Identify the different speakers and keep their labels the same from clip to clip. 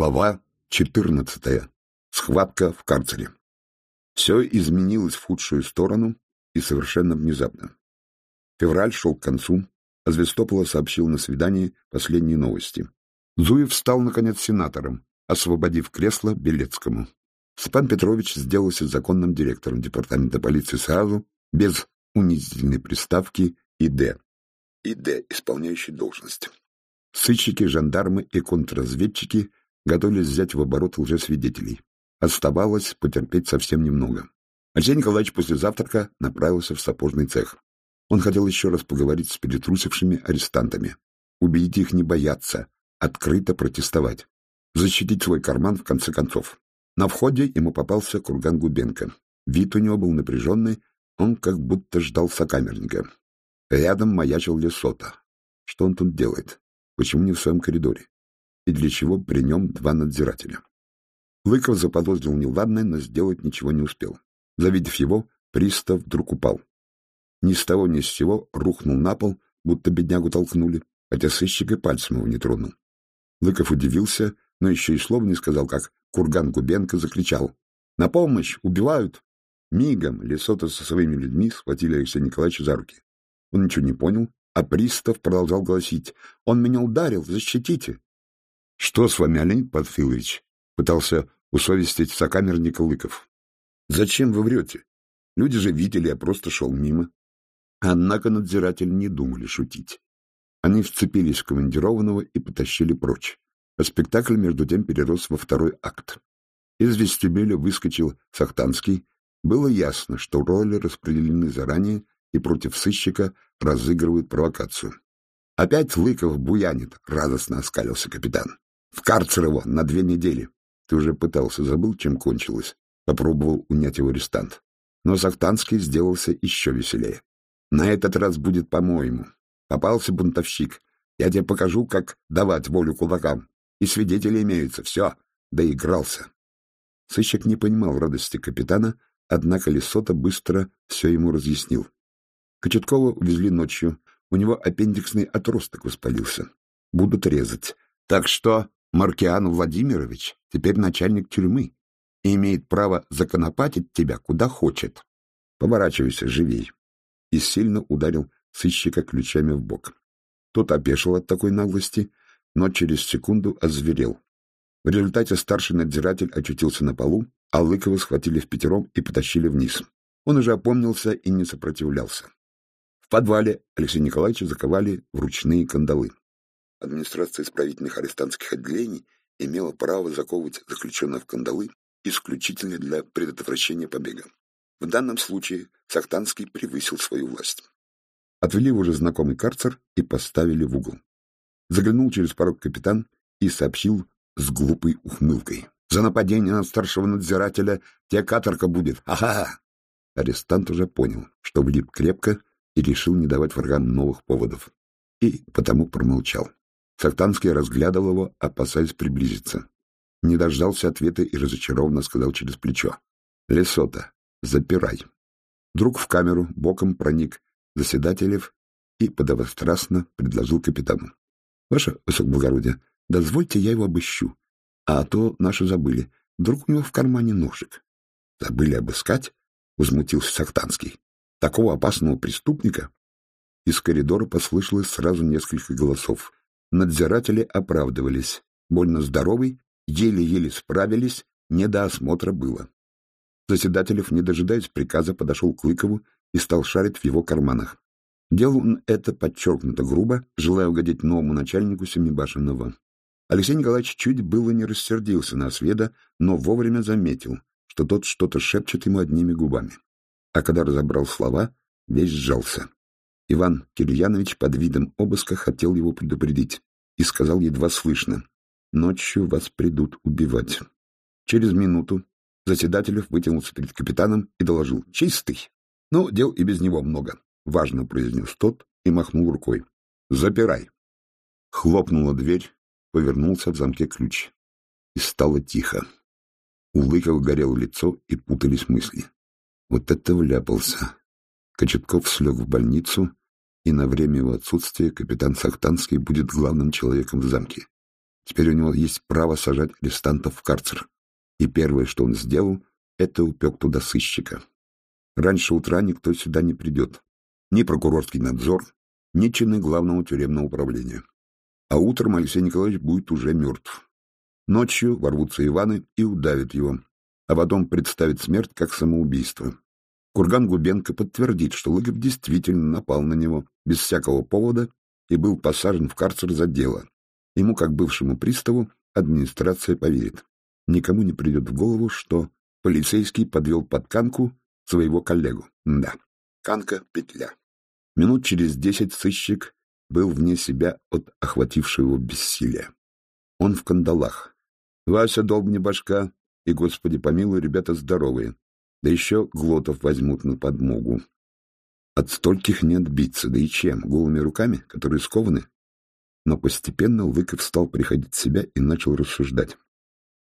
Speaker 1: Глава 14. Схватка в карцере. Все изменилось в худшую сторону и совершенно внезапно. Февраль шел к концу, а Звестопола сообщил на свидании последние новости. Зуев стал, наконец, сенатором, освободив кресло Белецкому. Степан Петрович сделался законным директором департамента полиции сразу, без унизительной приставки ИД. ИД, исполняющий должность. Сыщики, жандармы и контрразведчики готовились взять в оборот лжесвидетелей. Оставалось потерпеть совсем немного. Алексей Николаевич после завтрака направился в сапожный цех. Он хотел еще раз поговорить с перетрусившими арестантами, убедить их не бояться, открыто протестовать, защитить свой карман в конце концов. На входе ему попался Курган Губенко. Вид у него был напряженный, он как будто ждал сокамерника. Рядом маячил Лесота. Что он тут делает? Почему не в своем коридоре? И для чего при нем два надзирателя. Лыков заподозрил неладное, но сделать ничего не успел. Завидев его, пристав вдруг упал. Ни с того ни с сего рухнул на пол, будто беднягу толкнули, хотя сыщик и пальцем его не тронул. Лыков удивился, но еще и слова не сказал, как Курган Губенко закричал. «На помощь! Убивают!» Мигом Лесота со своими людьми схватили Алексея Николаевича за руки. Он ничего не понял, а пристав продолжал гласить. «Он меня ударил! Защитите!» — Что с вами, Олег Панфилович? — пытался усовестить сокамерника Лыков. — Зачем вы врете? Люди же видели, я просто шел мимо. Однако надзиратели не думали шутить. Они вцепились в командированного и потащили прочь. А спектакль, между тем, перерос во второй акт. Из вестибюля выскочил Сахтанский. Было ясно, что роли распределены заранее и против сыщика разыгрывают провокацию. «Опять Лыков буянит!» — радостно оскалился капитан. В карцер его на две недели. Ты уже пытался, забыл, чем кончилось. Попробовал унять его арестант. Но Сахтанский сделался еще веселее. На этот раз будет по-моему. Попался бунтовщик. Я тебе покажу, как давать волю кулакам. И свидетели имеются. Все, доигрался. Сыщик не понимал радости капитана, однако Лесота быстро все ему разъяснил. Кочеткова увезли ночью. У него аппендиксный отросток воспалился. Будут резать. Так что Маркиан Владимирович теперь начальник тюрьмы и имеет право законопатить тебя куда хочет. Поворачивайся, живей. И сильно ударил сыщика ключами в бок. Тот опешил от такой наглости, но через секунду озверел. В результате старший надзиратель очутился на полу, а Лыкова схватили в пятером и потащили вниз. Он уже опомнился и не сопротивлялся. В подвале Алексея Николаевича заковали в ручные кандалы администрация исправительных арестантских отделений имела право заковывать заключенных в кандалы исключительно для предотвращения побега. В данном случае Сахтанский превысил свою власть. Отвели в уже знакомый карцер и поставили в угол. Заглянул через порог капитан и сообщил с глупой ухмылкой. «За нападение на старшего надзирателя тебе каторга будет! Ага!» Арестант уже понял, что влип крепко и решил не давать врагам новых поводов. И потому промолчал. Сахтанский разглядывал его, опасаясь приблизиться. Не дождался ответа и разочарованно сказал через плечо. — Лесота, запирай. Друг в камеру боком проник заседателев и подовострастно предложил капитану. — Ваше высокоблагородие, дозвольте я его обыщу. А то наши забыли. Вдруг у него в кармане ножик. — Забыли обыскать? — возмутился Сахтанский. — Такого опасного преступника? Из коридора послышалось сразу несколько голосов. Надзиратели оправдывались. Больно здоровый, еле-еле справились, не до осмотра было. Заседателев, не дожидаясь приказа, подошел к Лыкову и стал шарить в его карманах. Делал он это подчеркнуто грубо, желая угодить новому начальнику Семибашенного. Алексей Николаевич чуть было не рассердился на Сведа, но вовремя заметил, что тот что-то шепчет ему одними губами. А когда разобрал слова, весь сжался. Иван Кирьянович под видом обыска хотел его предупредить и сказал едва слышно. «Ночью вас придут убивать». Через минуту Заседателев вытянулся перед капитаном и доложил. «Чистый!» «Ну, дел и без него много», — важно произнес тот и махнул рукой. «Запирай». Хлопнула дверь, повернулся в замке ключ. И стало тихо. У Лыкова горело лицо и путались мысли. Вот это вляпался. Кочетков слег в больницу, и на время его отсутствия капитан Сахтанский будет главным человеком в замке. Теперь у него есть право сажать арестантов в карцер. И первое, что он сделал, это упек туда сыщика. Раньше утра никто сюда не придет. Ни прокурорский надзор, ни чины главного тюремного управления. А утром Алексей Николаевич будет уже мертв. Ночью ворвутся Иваны и удавят его, а потом представят смерть как самоубийство. Курган Губенко подтвердит, что Лыгов действительно напал на него без всякого повода и был посажен в карцер за дело. Ему, как бывшему приставу, администрация поверит. Никому не придет в голову, что полицейский подвел под канку своего коллегу. Да, канка — петля. Минут через десять сыщик был вне себя от охватившего его бессилия. Он в кандалах. Вася долбни башка, и, господи помилуй, ребята здоровые. Да еще глотов возьмут на подмогу. От стольких не отбиться, да и чем? Голыми руками, которые скованы? Но постепенно Лыков стал приходить в себя и начал рассуждать.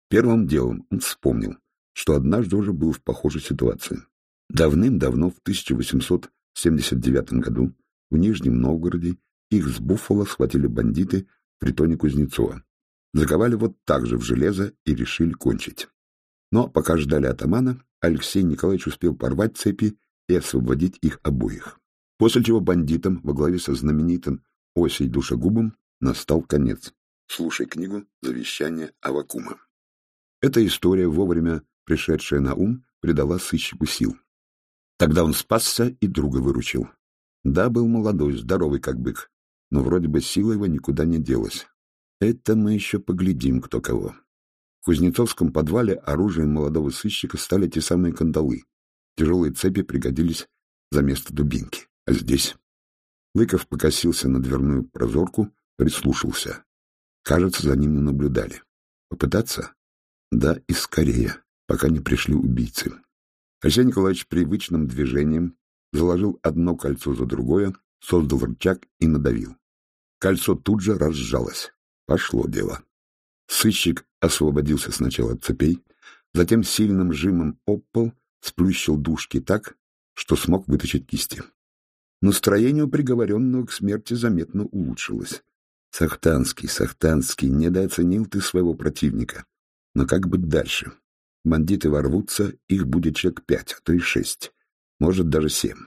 Speaker 1: Первым делом он вспомнил, что однажды уже был в похожей ситуации. Давным-давно, в 1879 году, в Нижнем Новгороде их с Буффало схватили бандиты в притоне Кузнецова. Заковали вот так же в железо и решили кончить. Но пока ждали атамана, Алексей Николаевич успел порвать цепи и освободить их обоих. После чего бандитам во главе со знаменитым Осей Душегубом настал конец. Слушай книгу «Завещание Авакума». Эта история, вовремя пришедшая на ум, придала сыщику сил. Тогда он спасся и друга выручил. Да, был молодой, здоровый как бык, но вроде бы сила его никуда не делась. Это мы еще поглядим, кто кого. В Кузнецовском подвале оружием молодого сыщика стали те самые кандалы. Тяжелые цепи пригодились за место дубинки. А здесь... Лыков покосился на дверную прозорку, прислушался. Кажется, за ним не наблюдали. Попытаться? Да, и скорее, пока не пришли убийцы. Алексей Николаевич привычным движением заложил одно кольцо за другое, создал рычаг и надавил. Кольцо тут же разжалось. Пошло дело. Сыщик освободился сначала от цепей, затем сильным жимом об сплющил дужки так, что смог вытащить кисти. Настроение у приговоренного к смерти заметно улучшилось. Сахтанский, Сахтанский, недооценил ты своего противника. Но как быть дальше? Бандиты ворвутся, их будет человек пять, а то и шесть. Может, даже семь.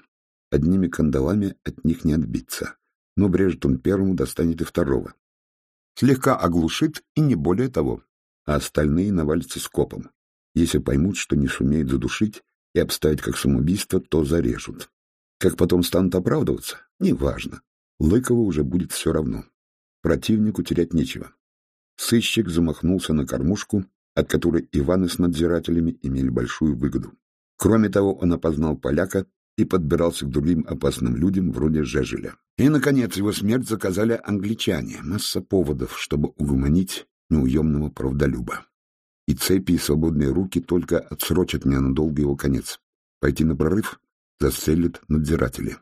Speaker 1: Одними кандалами от них не отбиться. Но брежет он первому, достанет и второго. Слегка оглушит, и не более того. А остальные навалятся скопом. Если поймут, что не сумеют задушить и обставить как самоубийство, то зарежут. Как потом станут оправдываться? Неважно. Лыкову уже будет все равно. Противнику терять нечего. Сыщик замахнулся на кормушку, от которой Иваны с надзирателями имели большую выгоду. Кроме того, он опознал поляка и подбирался к другим опасным людям вроде Жежеля. И, наконец, его смерть заказали англичане. Масса поводов, чтобы угомонить неуемного правдолюба. И цепи, и свободные руки только отсрочат ненадолго его конец. Пойти на прорыв застрелят надзиратели.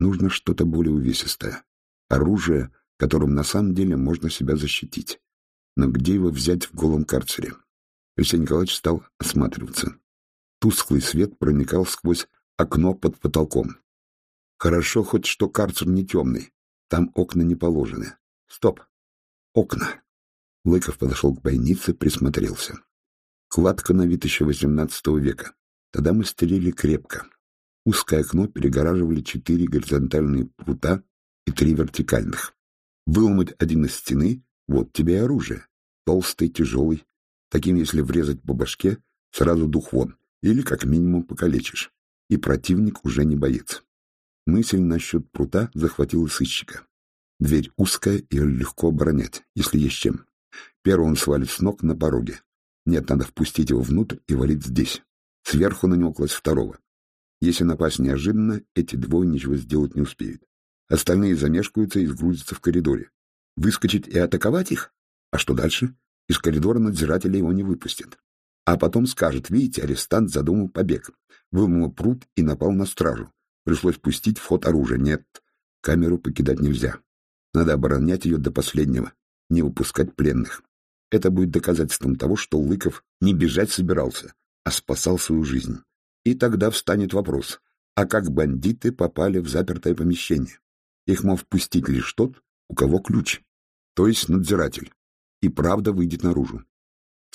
Speaker 1: Нужно что-то более увесистое. Оружие, которым на самом деле можно себя защитить. Но где его взять в голом карцере? Алексей Николаевич стал осматриваться. Тусклый свет проникал сквозь окно под потолком. Хорошо хоть что карцер не темный. Там окна не положены. Стоп. Окна. Лыков подошел к бойнице, присмотрелся. Кладка на вид еще XVIII века. Тогда мы стелили крепко. Узкое окно перегораживали четыре горизонтальные прута и три вертикальных. Выломать один из стены — вот тебе и оружие. Толстый, тяжелый. Таким, если врезать по башке, сразу дух вон. Или, как минимум, покалечишь. И противник уже не боец. Мысль насчет прута захватила сыщика. Дверь узкая, и легко оборонять, если есть чем. Первый он свалит с ног на пороге. Нет, надо впустить его внутрь и валить здесь. Сверху на него класть второго. Если напасть неожиданно, эти двое ничего сделать не успеют. Остальные замешкаются и сгрузятся в коридоре. Выскочить и атаковать их? А что дальше? Из коридора надзиратели его не выпустят. А потом скажет, видите, арестант задумал побег. Вымыл пруд и напал на стражу. Пришлось пустить в ход оружие. Нет, камеру покидать нельзя. Надо оборонять ее до последнего, не упускать пленных. Это будет доказательством того, что Лыков не бежать собирался, а спасал свою жизнь. И тогда встанет вопрос, а как бандиты попали в запертое помещение? Их мог впустить лишь тот, у кого ключ, то есть надзиратель. и правда выйдет наружу.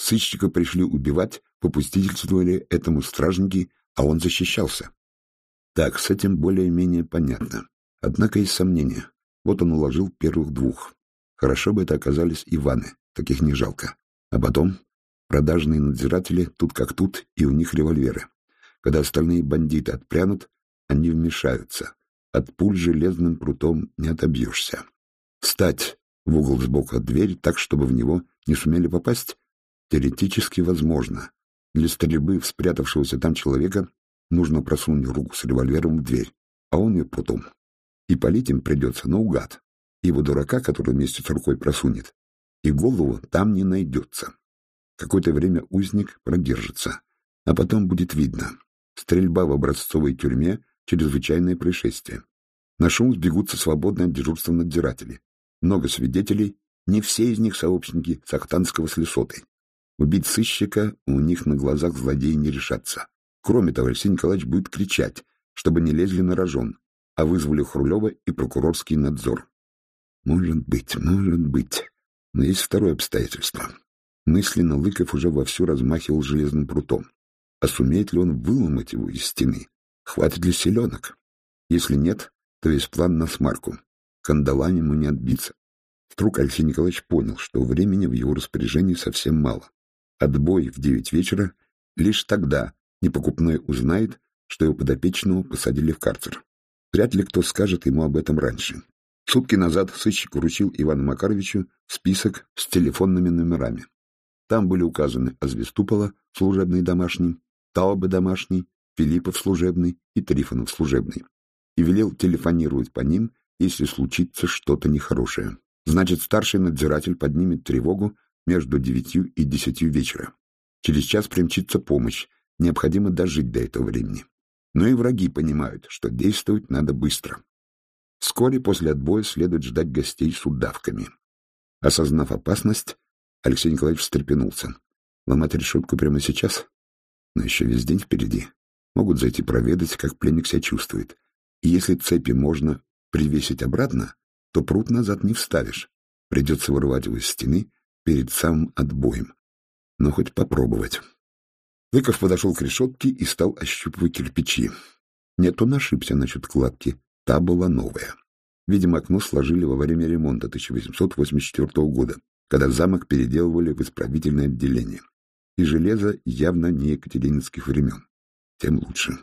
Speaker 1: Сыщика пришли убивать, попустительствовали этому стражники, а он защищался. Так, с этим более-менее понятно. Однако есть сомнения. Вот он уложил первых двух. Хорошо бы это оказались Иваны, таких не жалко. А потом продажные надзиратели тут как тут, и у них револьверы. Когда остальные бандиты отпрянут, они вмешаются. От пуль железным прутом не отобьешься. Встать в угол сбоку от двери так, чтобы в него не сумели попасть, теоретически возможно. Для стрельбы в спрятавшегося там человека нужно просунуть руку с револьвером в дверь, а он ее потом. И полить им придется наугад. Его дурака, который вместе с рукой просунет, и голову там не найдется. Какое-то время узник продержится, а потом будет видно. Стрельба в образцовой тюрьме — чрезвычайное происшествие. На шум сбегутся свободно от дежурства надзиратели. Много свидетелей, не все из них сообщники Сахтанского с Лесотой. Убить сыщика у них на глазах злодеи не решатся. Кроме того, Алексей Николаевич будет кричать, чтобы не лезли на рожон, а вызвали Хрулева и прокурорский надзор. Может быть, может быть. Но есть второе обстоятельство. Мысленно Лыков уже вовсю размахивал железным прутом. А сумеет ли он выломать его из стены? Хватит ли селенок? Если нет, то весь план на смарку. Кандалами ему не отбиться. Вдруг Алексей Николаевич понял, что времени в его распоряжении совсем мало. Отбой в девять вечера, лишь тогда непокупной узнает, что его подопечного посадили в карцер. Вряд ли кто скажет ему об этом раньше. Сутки назад сыщик вручил Ивану Макаровичу список с телефонными номерами. Там были указаны Азвеступола, служебный домашний, Таубе домашний, Филиппов служебный и Трифонов служебный. И велел телефонировать по ним, если случится что-то нехорошее. Значит, старший надзиратель поднимет тревогу между девятью и десятью вечера. Через час примчится помощь, необходимо дожить до этого времени. Но и враги понимают, что действовать надо быстро. Вскоре после отбоя следует ждать гостей с удавками. Осознав опасность, Алексей Николаевич встрепенулся. Ломать решетку прямо сейчас? Но еще весь день впереди. Могут зайти проведать, как пленник себя чувствует. И если цепи можно привесить обратно, то пруд назад не вставишь. Придется вырывать его из стены перед самым отбоем. Но хоть попробовать. Лыков подошел к решетке и стал ощупывать кирпичи. Нет, он ошибся насчет кладки. Та была новая. Видимо, окно сложили во время ремонта 1884 года, когда замок переделывали в исправительное отделение. И железо явно не екатерининских времен. Тем лучше.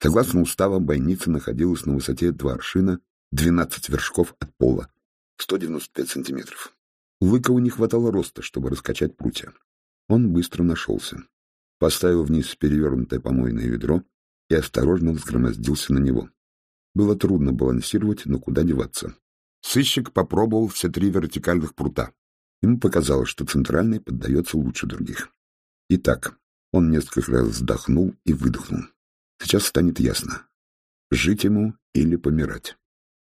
Speaker 1: Согласно уставам, бойница находилась на высоте 2 аршина, 12 вершков от пола, 195 сантиметров. Лыкову не хватало роста, чтобы раскачать прутья. Он быстро нашелся. Поставил вниз перевернутое помойное ведро и осторожно взгромоздился на него. Было трудно балансировать, но куда деваться. Сыщик попробовал все три вертикальных прута. Ему показалось, что центральный поддается лучше других. Итак, он несколько раз вздохнул и выдохнул. Сейчас станет ясно, жить ему или помирать.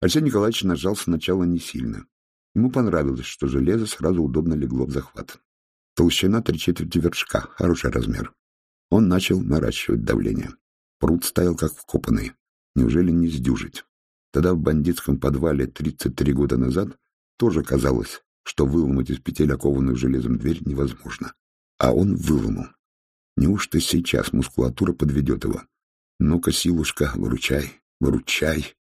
Speaker 1: Алексей Николаевич нажал сначала не сильно. Ему понравилось, что железо сразу удобно легло в захват. Толщина три четверти вершка, хороший размер. Он начал наращивать давление. Пруд стоял как вкопанный. Неужели не сдюжить? Тогда в бандитском подвале 33 года назад тоже казалось, что выломать из петель окованную железом дверь невозможно. А он выломал. Неужто сейчас мускулатура подведет его? Ну-ка, силушка, выручай, выручай.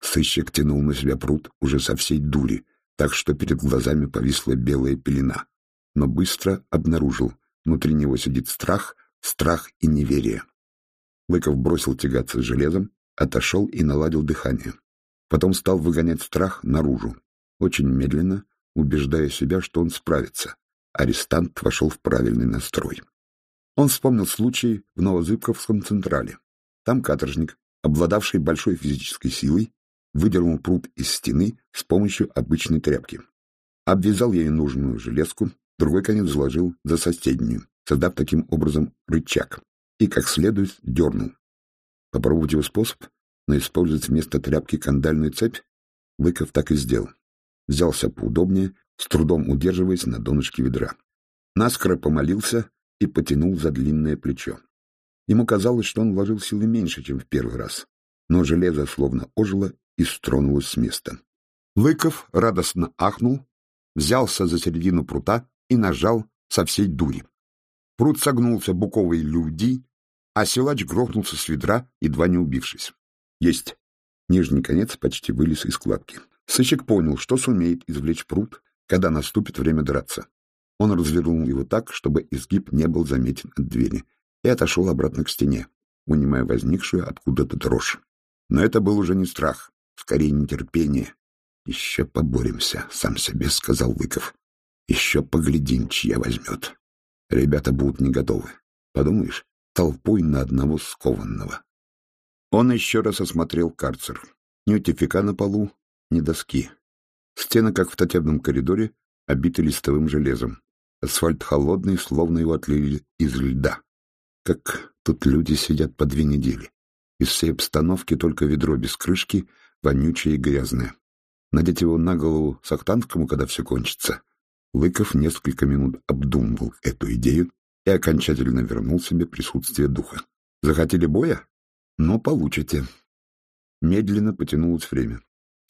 Speaker 1: Сыщик тянул на себя пруд уже со всей дури, так что перед глазами повисла белая пелена. Но быстро обнаружил, внутри него сидит страх, страх и неверие. Лыков бросил тягаться с железом, отошел и наладил дыхание. Потом стал выгонять страх наружу, очень медленно, убеждая себя, что он справится. Арестант вошел в правильный настрой. Он вспомнил случай в Новозыбковском Централе. Там каторжник, обладавший большой физической силой, выдернул пруд из стены с помощью обычной тряпки. Обвязал ей нужную железку, другой конец заложил за соседнюю, создав таким образом рычаг, и как следует дернул. Попробовать его способ, но использовать вместо тряпки кандальную цепь, Лыков так и сделал. Взялся поудобнее, с трудом удерживаясь на донышке ведра. Наскоро помолился и потянул за длинное плечо. Ему казалось, что он вложил силы меньше, чем в первый раз, но железо словно ожило и стронулось с места. Лыков радостно ахнул, взялся за середину прута и нажал со всей дури. Прут согнулся буковой люди, а силач грохнулся с ведра, едва не убившись. Есть. Нижний конец почти вылез из складки. Сыщик понял, что сумеет извлечь пруд, когда наступит время драться. Он развернул его так, чтобы изгиб не был заметен от двери, и отошел обратно к стене, унимая возникшую откуда-то дрожь. Но это был уже не страх, скорее нетерпение. «Еще поборемся», — сам себе сказал Лыков. «Еще поглядим, чья возьмет. Ребята будут не готовы. Подумаешь, толпой на одного скованного». Он еще раз осмотрел карцер. Ни утифика на полу, ни доски. Стены, как в татебном коридоре, обиты листовым железом. Асфальт холодный, словно его отлили из льда. Как тут люди сидят по две недели. Из всей обстановки только ведро без крышки, вонючее и грязное. Надеть его на голову Сахтанскому, когда все кончится. Лыков несколько минут обдумывал эту идею и окончательно вернул себе присутствие духа. Захотели боя? Но получите. Медленно потянулось время.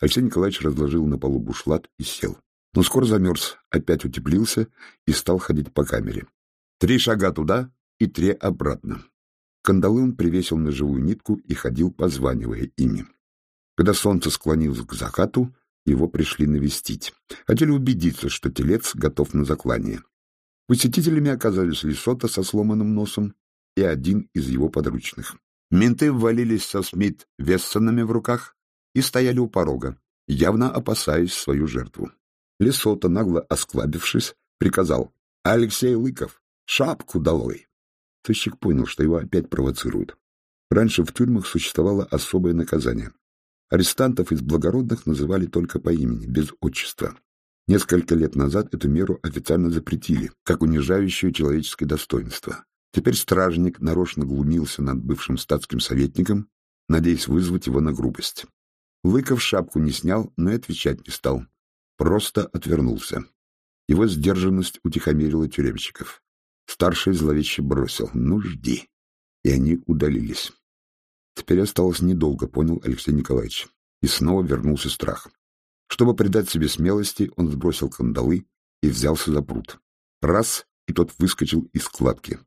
Speaker 1: Алексей Николаевич разложил на полу бушлат и сел. Но скоро замерз, опять утеплился и стал ходить по камере. Три шага туда и три обратно. Кандалы он привесил на живую нитку и ходил, позванивая ими. Когда солнце склонилось к закату, его пришли навестить. Хотели убедиться, что телец готов на заклание. Посетителями оказались Лисота со сломанным носом и один из его подручных. Менты ввалились со Смит Вессонами в руках и стояли у порога, явно опасаясь свою жертву. Лисота, нагло осклабившись, приказал «Алексей Лыков, шапку долой!» Сыщик понял, что его опять провоцируют. Раньше в тюрьмах существовало особое наказание. Арестантов из благородных называли только по имени, без отчества. Несколько лет назад эту меру официально запретили, как унижающую человеческое достоинство. Теперь стражник нарочно глумился над бывшим статским советником, надеясь вызвать его на грубость. Лыков шапку не снял, но и отвечать не стал. Просто отвернулся. Его сдержанность утихомирила тюремщиков. Старший зловеще бросил «Ну, жди!» И они удалились. Теперь осталось недолго, понял Алексей Николаевич. И снова вернулся страх. Чтобы придать себе смелости, он сбросил кандалы и взялся за пруд. Раз, и тот выскочил из складки.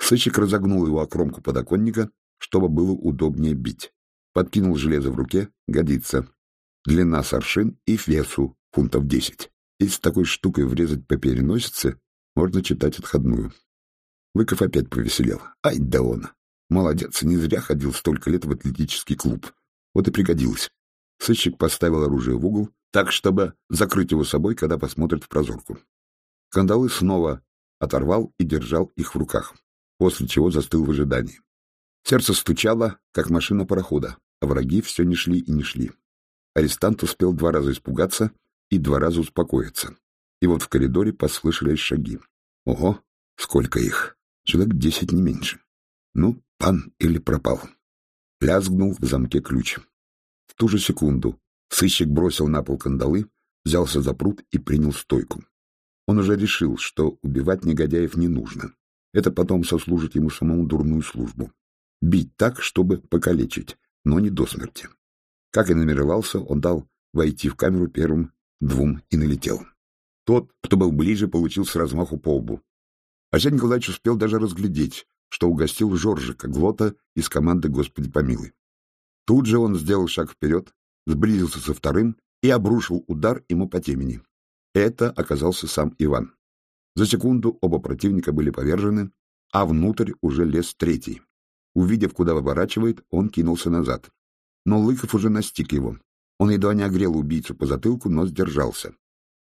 Speaker 1: Сыщик разогнул его о кромку подоконника, чтобы было удобнее бить. Подкинул железо в руке, годится. Длина соршин и весу фунтов десять. И с такой штукой врезать по переносице можно читать отходную. Выков опять повеселел. Ай да он! Молодец, не зря ходил столько лет в атлетический клуб. Вот и пригодилось. Сыщик поставил оружие в угол, так, чтобы закрыть его собой, когда посмотрит в прозорку. Кандалы снова оторвал и держал их в руках, после чего застыл в ожидании. Сердце стучало, как машина парохода, а враги все не шли и не шли. Арестант успел два раза испугаться и два раза успокоиться. И вот в коридоре послышались шаги. Ого, сколько их! Человек десять, не меньше. Ну, пан или пропал. Лязгнул в замке ключ. В ту же секунду сыщик бросил на пол кандалы, взялся за пруд и принял стойку. Он уже решил, что убивать негодяев не нужно. Это потом сослужит ему самому дурную службу. Бить так, чтобы покалечить, но не до смерти. Как и намеревался, он дал войти в камеру первым двум и налетел. Тот, кто был ближе, получил с размаху по лбу. Арсений Николаевич успел даже разглядеть, что угостил Жоржика, Глота из команды «Господи помилуй». Тут же он сделал шаг вперед, сблизился со вторым и обрушил удар ему по темени. Это оказался сам Иван. За секунду оба противника были повержены, а внутрь уже лез третий. Увидев, куда выворачивает, он кинулся назад. Но Лыков уже настиг его. Он едва не огрел убийцу по затылку, но сдержался.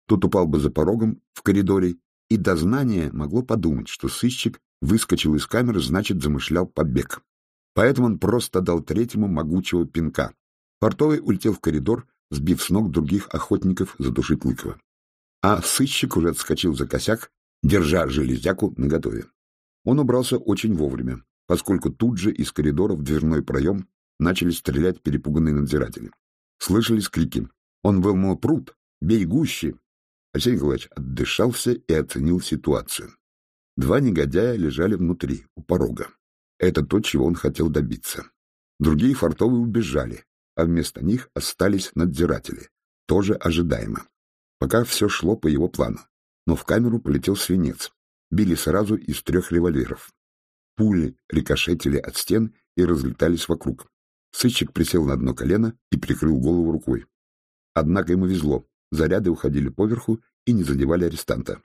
Speaker 1: Тот упал бы за порогом в коридоре, и дознание могло подумать, что сыщик выскочил из камеры, значит, замышлял побег. Поэтому он просто дал третьему могучего пинка. Портовый улетел в коридор, сбив с ног других охотников задушить Лыкова. А сыщик уже отскочил за косяк, держа железяку наготове. Он убрался очень вовремя, поскольку тут же из коридора в дверной проем начали стрелять перепуганные надзиратели. Слышались крики. Он вылмал пруд, бей гуще, Алексей Николаевич отдышался и оценил ситуацию. Два негодяя лежали внутри, у порога. Это то, чего он хотел добиться. Другие фартовые убежали, а вместо них остались надзиратели. Тоже ожидаемо. Пока все шло по его плану. Но в камеру полетел свинец. Били сразу из трех револьверов. Пули рикошетили от стен и разлетались вокруг. Сыщик присел на одно колено и прикрыл голову рукой. Однако ему везло. Заряды уходили поверху и не задевали арестанта.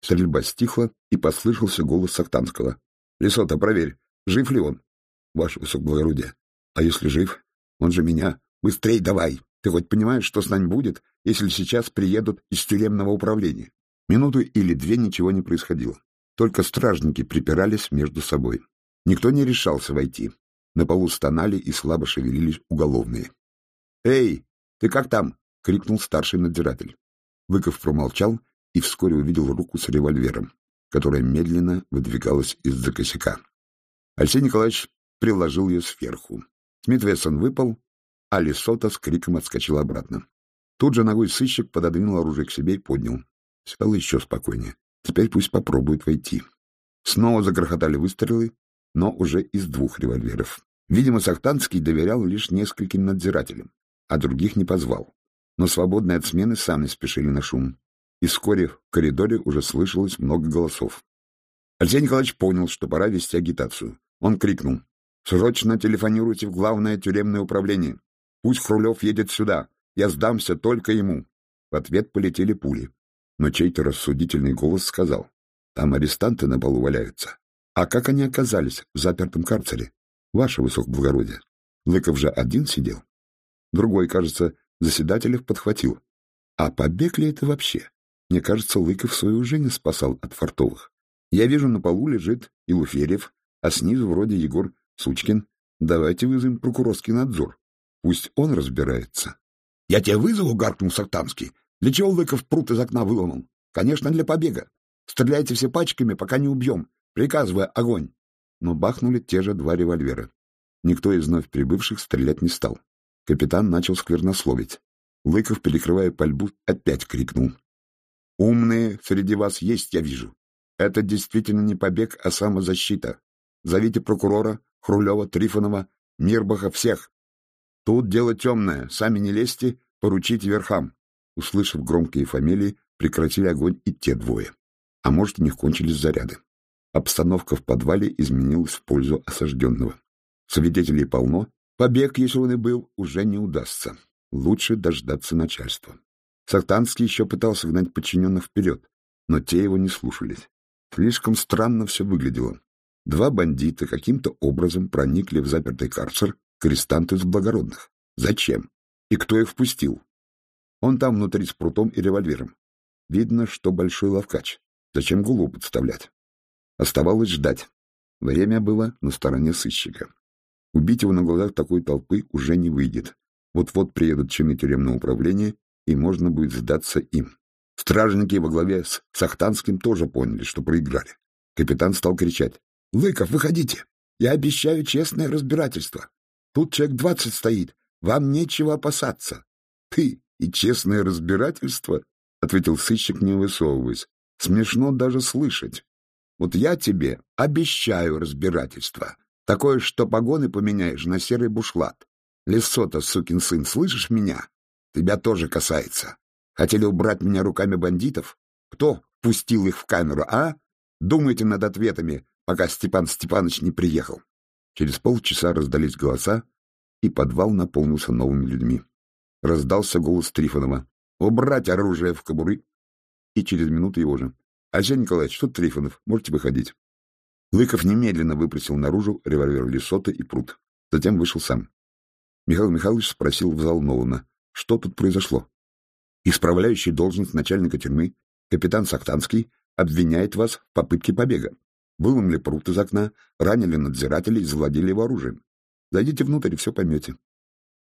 Speaker 1: Стрельба стихла, и послышался голос Сахтанского. — Лесота, проверь, жив ли он? — Ваше высокоблагородие. А если жив? Он же меня. Быстрей давай! Ты хоть понимаешь, что с нами будет, если сейчас приедут из тюремного управления? Минуту или две ничего не происходило. Только стражники припирались между собой. Никто не решался войти. На полу стонали и слабо шевелились уголовные. «Эй, ты как там?» — крикнул старший надзиратель. Выков промолчал и вскоре увидел руку с револьвером, которая медленно выдвигалась из-за косяка. Алексей Николаевич приложил ее сверху. Смит Вессон выпал, а Лесота с криком отскочил обратно. Тут же ногой сыщик пододвинул оружие к себе и поднял. Стало еще спокойнее. Теперь пусть попробует войти. Снова загрохотали выстрелы, но уже из двух револьверов. Видимо, Сахтанский доверял лишь нескольким надзирателям, а других не позвал. Но свободные от смены сами спешили на шум. И вскоре в коридоре уже слышалось много голосов. Алексей Николаевич понял, что пора вести агитацию. Он крикнул. «Срочно телефонируйте в главное тюремное управление. Пусть Хрулев едет сюда. Я сдамся только ему». В ответ полетели пули. Но чей-то рассудительный голос сказал. «Там арестанты на полу валяются. А как они оказались в запертом карцере? Ваше высокоблагородие. Лыков же один сидел. Другой, кажется, заседателев подхватил. А побег ли это вообще? Мне кажется, Лыков свою жизнь спасал от фартовых. Я вижу, на полу лежит Илуферев, а снизу вроде Егор Сучкин. Давайте вызовем прокурорский надзор. Пусть он разбирается. — Я тебя вызову, — гаркнул Сартанский. — Для чего Лыков пруд из окна выломал? — Конечно, для побега. Стреляйте все пачками, пока не убьем, приказывая огонь. Но бахнули те же два револьвера. Никто из вновь прибывших стрелять не стал. Капитан начал сквернословить. Лыков, перекрывая пальбу, опять крикнул. «Умные среди вас есть, я вижу. Это действительно не побег, а самозащита. Зовите прокурора, Хрулева, Трифонова, Мирбаха, всех. Тут дело темное, сами не лезьте, поручите верхам. Услышав громкие фамилии, прекратили огонь и те двое. А может, у них кончились заряды. Обстановка в подвале изменилась в пользу осажденного. Свидетелей полно, побег, если он и был, уже не удастся. Лучше дождаться начальства. Сартанский еще пытался гнать подчиненных вперед, но те его не слушались. Слишком странно все выглядело. Два бандита каким-то образом проникли в запертый карцер к арестанту из благородных. Зачем? И кто их впустил? Он там внутри с прутом и револьвером. Видно, что большой ловкач. Зачем голову подставлять? Оставалось ждать. Время было на стороне сыщика. Убить его на глазах такой толпы уже не выйдет. Вот-вот приедут чины тюремного управления, и можно будет сдаться им. Стражники во главе с Сахтанским тоже поняли, что проиграли. Капитан стал кричать. — Лыков, выходите! Я обещаю честное разбирательство. Тут человек двадцать стоит. Вам нечего опасаться. — Ты и честное разбирательство? — ответил сыщик, не высовываясь. — Смешно даже слышать. Вот я тебе обещаю разбирательство. Такое, что погоны поменяешь на серый бушлат. Лесота, сукин сын, слышишь меня? Тебя тоже касается. Хотели убрать меня руками бандитов? Кто пустил их в камеру, а? Думайте над ответами, пока Степан Степанович не приехал. Через полчаса раздались голоса, и подвал наполнился новыми людьми. Раздался голос Трифонова. «Убрать оружие в кобуры!» И через минуту его же. «Арсений Николаевич, тут Трифонов, можете выходить». Лыков немедленно выпросил наружу револьвер Лесота и пруд. Затем вышел сам. Михаил Михайлович спросил взволнованно, что тут произошло. Исправляющий должность начальника тюрьмы, капитан Сахтанский, обвиняет вас в попытке побега. Выломали пруд из окна, ранили надзирателей, завладели его оружием. Зайдите внутрь и все поймете.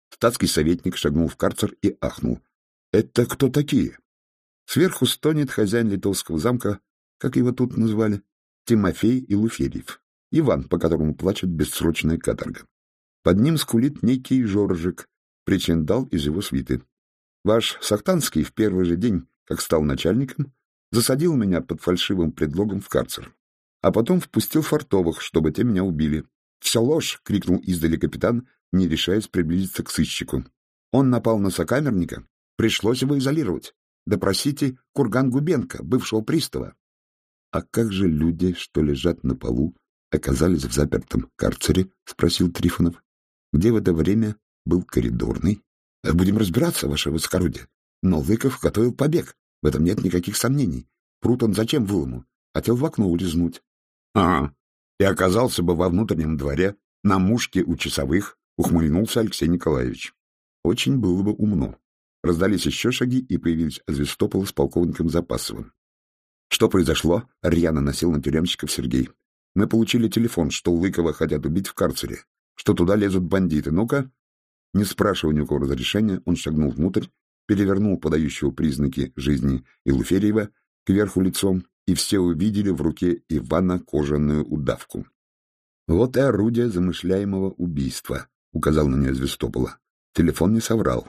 Speaker 1: Статский советник шагнул в карцер и ахнул. «Это кто такие?» Сверху стонет хозяин литовского замка, как его тут назвали, Тимофей Илуферьев, Иван, по которому плачет бессрочная каторга. Под ним скулит некий Жоржик, причиндал из его свиты. Ваш Сахтанский в первый же день, как стал начальником, засадил меня под фальшивым предлогом в карцер, а потом впустил фартовых, чтобы те меня убили. «Все ложь!» — крикнул издали капитан, не решаясь приблизиться к сыщику. Он напал на сокамерника, пришлось его изолировать. Допросите Курган Губенко, бывшего пристава. — А как же люди, что лежат на полу, оказались в запертом карцере? — спросил Трифонов. — Где в это время был коридорный? — Будем разбираться, ваше высокородие. Но Лыков готовил побег. В этом нет никаких сомнений. Прут он зачем вылому? Хотел в окно улизнуть. — Ага. И оказался бы во внутреннем дворе, на мушке у часовых, ухмыльнулся Алексей Николаевич. Очень было бы умно. Раздались еще шаги, и появились Азвестопол с полковником Запасовым. Что произошло? Рьяно носил на тюремщиков Сергей. Мы получили телефон, что Лыкова хотят убить в карцере, что туда лезут бандиты. Ну-ка. Не спрашивая ни у кого разрешения, он шагнул внутрь, перевернул подающего признаки жизни Илуферьева кверху лицом, и все увидели в руке Ивана кожаную удавку. «Вот и орудие замышляемого убийства», — указал на нее Звестопола. Телефон не соврал.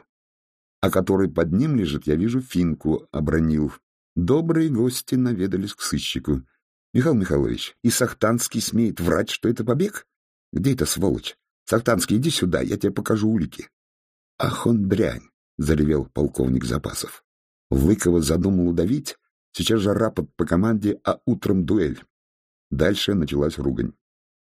Speaker 1: А который под ним лежит, я вижу, финку обронил. Добрые гости наведались к сыщику. Михаил Михайлович, и Сахтанский смеет врать, что это побег? Где эта сволочь? Сахтанский, иди сюда, я тебе покажу улики. Ах он дрянь, заревел полковник запасов. Лыкова задумал удавить, сейчас же рапорт по команде, а утром дуэль. Дальше началась ругань.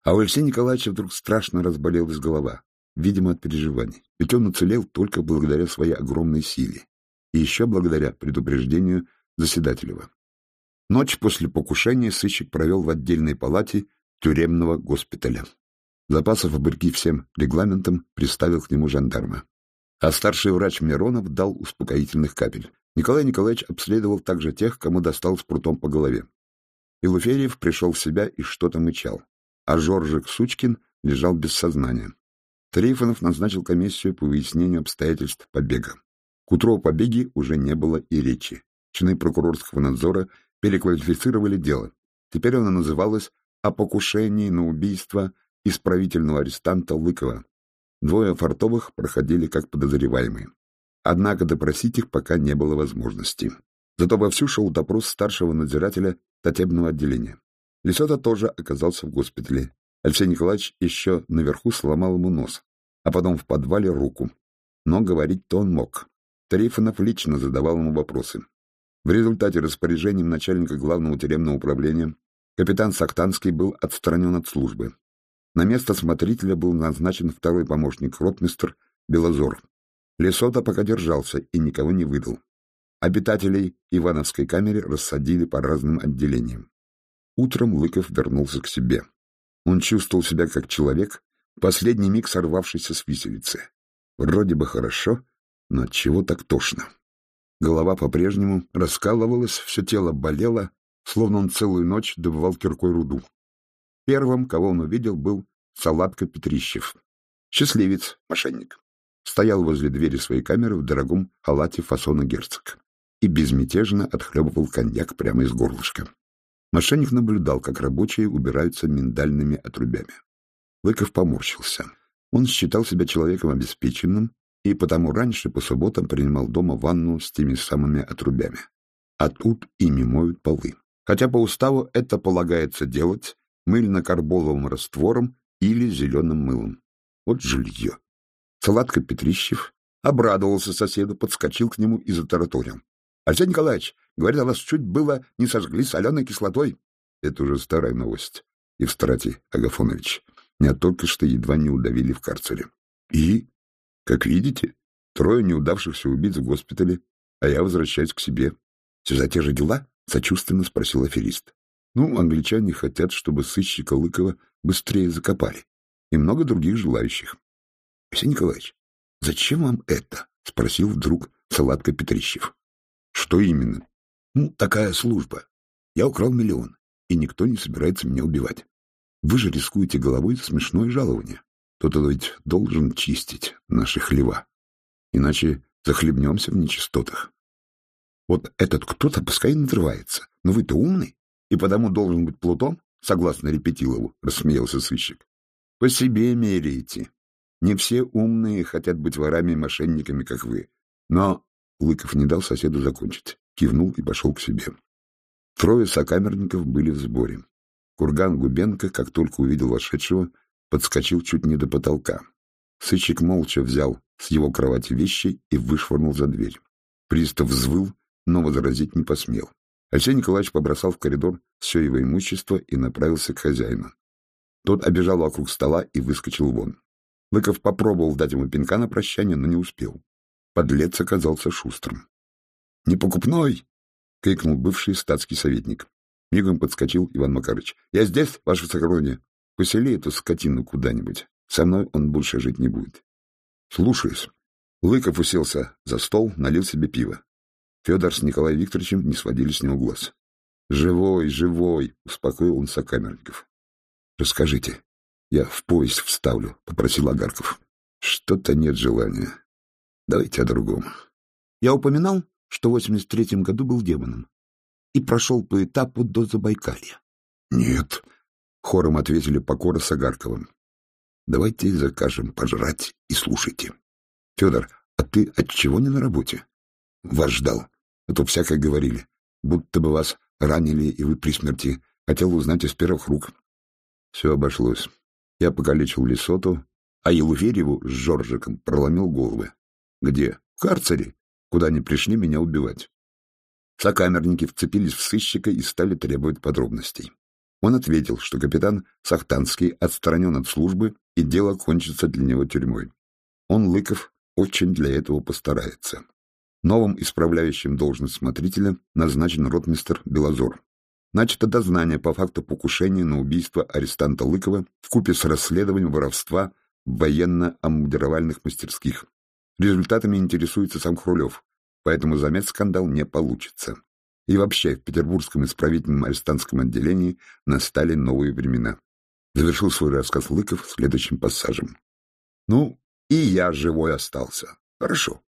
Speaker 1: А у Алексея Николаевича вдруг страшно разболелась голова, видимо, от переживаний. Ведь он уцелел только благодаря своей огромной силе. И еще благодаря предупреждению Заседателева. Ночь после покушения сыщик провел в отдельной палате тюремного госпиталя. Запасов обырки всем регламентом приставил к нему жандарма. А старший врач Миронов дал успокоительных капель. Николай Николаевич обследовал также тех, кому достал спрутом по голове. Илуферьев пришел в себя и что-то мычал, а Жоржик Сучкин лежал без сознания. Трифонов назначил комиссию по выяснению обстоятельств побега. К утру о побеге уже не было и речи. Чины прокурорского надзора переквалифицировали дело. Теперь оно называлось «О покушении на убийство исправительного арестанта Лыкова». Двое фартовых проходили как подозреваемые. Однако допросить их пока не было возможности. Зато вовсю шел допрос старшего надзирателя татебного отделения. Лисота тоже оказался в госпитале. Алексей Николаевич еще наверху сломал ему нос, а потом в подвале руку. Но говорить-то он мог. Тарифонов лично задавал ему вопросы. В результате распоряжением начальника главного тюремного управления капитан Сахтанский был отстранен от службы. На место смотрителя был назначен второй помощник ротмистр Белозор. Лесота пока держался и никого не выдал. Обитателей Ивановской камеры рассадили по разным отделениям. Утром Лыков вернулся к себе. Он чувствовал себя как человек, последний миг сорвавшийся с виселицы. Вроде бы хорошо, но чего так тошно? Голова по-прежнему раскалывалась, все тело болело, словно он целую ночь добывал киркой руду. Первым, кого он увидел, был Салатка Петрищев. Счастливец, мошенник. Стоял возле двери своей камеры в дорогом халате фасона герцог и безмятежно отхлебывал коньяк прямо из горлышка. Мошенник наблюдал, как рабочие убираются миндальными отрубями. Лыков поморщился. Он считал себя человеком обеспеченным и потому раньше по субботам принимал дома ванну с теми самыми отрубями. А тут ими моют полы. Хотя по уставу это полагается делать мыльно-карболовым раствором или зеленым мылом. Вот жилье. Салатка Петрищев обрадовался соседу, подскочил к нему и затараторил. — Арсений Николаевич, говорит, а вас чуть было не сожгли соленой кислотой. Это уже старая новость, Евстратий Агафонович. Меня только что едва не удавили в карцере. И как видите, трое неудавшихся убийц в госпитале, а я возвращаюсь к себе. — Все за те же дела? — сочувственно спросил аферист. — Ну, англичане хотят, чтобы сыщика Лыкова быстрее закопали. И много других желающих. — Алексей Николаевич, зачем вам это? — спросил вдруг Салатка Петрищев. — Что именно? — Ну, такая служба. Я украл миллион, и никто не собирается меня убивать. Вы же рискуете головой за смешное жалование. Кто-то ведь должен чистить наши хлева, иначе захлебнемся в нечистотах. Вот этот кто-то пускай надрывается, но вы-то умный, и потому должен быть Плутон, согласно Репетилову, — рассмеялся сыщик. По себе меряете. Не все умные хотят быть ворами и мошенниками, как вы. Но Лыков не дал соседу закончить, кивнул и пошел к себе. Трое сокамерников были в сборе. Курган Губенко, как только увидел вошедшего, подскочил чуть не до потолка. Сыщик молча взял с его кровати вещи и вышвырнул за дверь. Пристав взвыл, но возразить не посмел. Алексей Николаевич побросал в коридор все его имущество и направился к хозяину. Тот обежал вокруг стола и выскочил вон. Лыков попробовал дать ему пинка на прощание, но не успел. Подлец оказался шустрым. — Не покупной! — крикнул бывший статский советник. Мигом подскочил Иван Макарыч. — Я здесь, ваше сокровение. Посели эту скотину куда-нибудь. Со мной он больше жить не будет. — Слушаюсь. Лыков уселся за стол, налил себе пиво. Федор с Николаем Викторовичем не сводили с него глаз. «Живой, живой!» — успокоил он сокамерников. «Расскажите. Я в поезд вставлю», — попросил Агарков. «Что-то нет желания. Давайте о другом. Я упоминал, что в 83-м году был демоном и прошел по этапу до Забайкалья. «Нет», — хором ответили Покора с Агарковым. «Давайте закажем пожрать и слушайте. Федор, а ты от чего не на работе?» «Вас ждал. А то всякое говорили. Будто бы вас ранили, и вы при смерти. Хотел узнать из первых рук». Все обошлось. Я покалечил Лесоту, а Елуферьеву с Жоржиком проломил головы. Где? В карцере, куда они пришли меня убивать. Сокамерники вцепились в сыщика и стали требовать подробностей. Он ответил, что капитан Сахтанский отстранен от службы, и дело кончится для него тюрьмой. Он, Лыков, очень для этого постарается. Новым исправляющим должность смотрителя назначен ротмистер Белозор. Начато дознание по факту покушения на убийство арестанта Лыкова в купе с расследованием воровства в военно-амудировальных мастерских. Результатами интересуется сам Хрулев, поэтому замять скандал не получится. И вообще, в Петербургском исправительном арестантском отделении настали новые времена. Завершил свой рассказ Лыков следующим пассажем. Ну, и я живой остался. Хорошо.